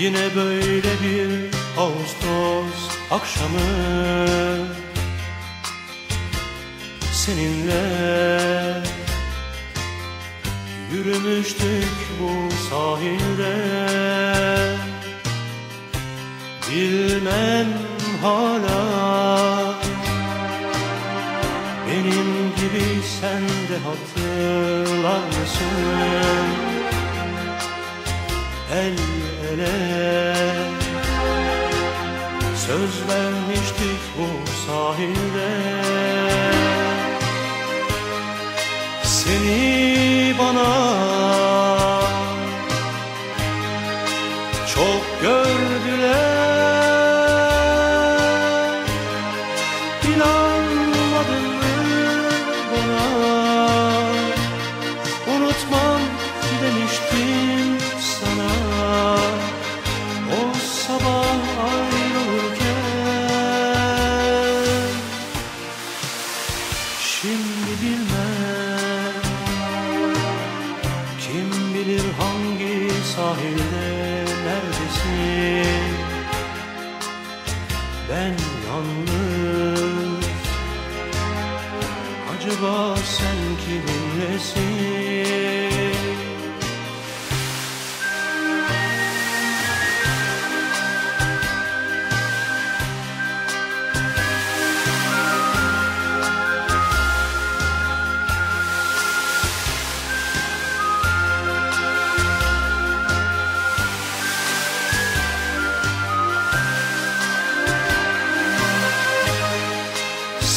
Yine böyle bir Ağustos akşamı Seninle yürümüştük bu sahilde Bilmem hala Benim gibi sen de hatırlar mısın? Söz vermiştik bu sahilde. Seni bana sahilde neredesin? Ben yalnız. Acaba sen kiminlesin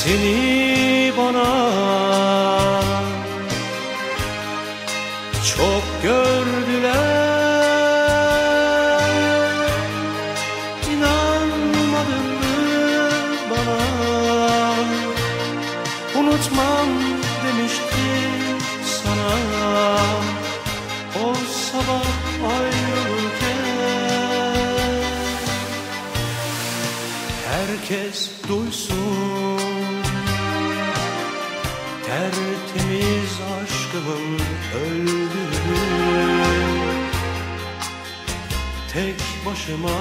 Seni bana çok gördüler. İnanmadın mı bana? Unutmam demiştim sana. O sabah ayrılırken Herkes duysun Tertemiz aşkımın öldüğünü Tek başıma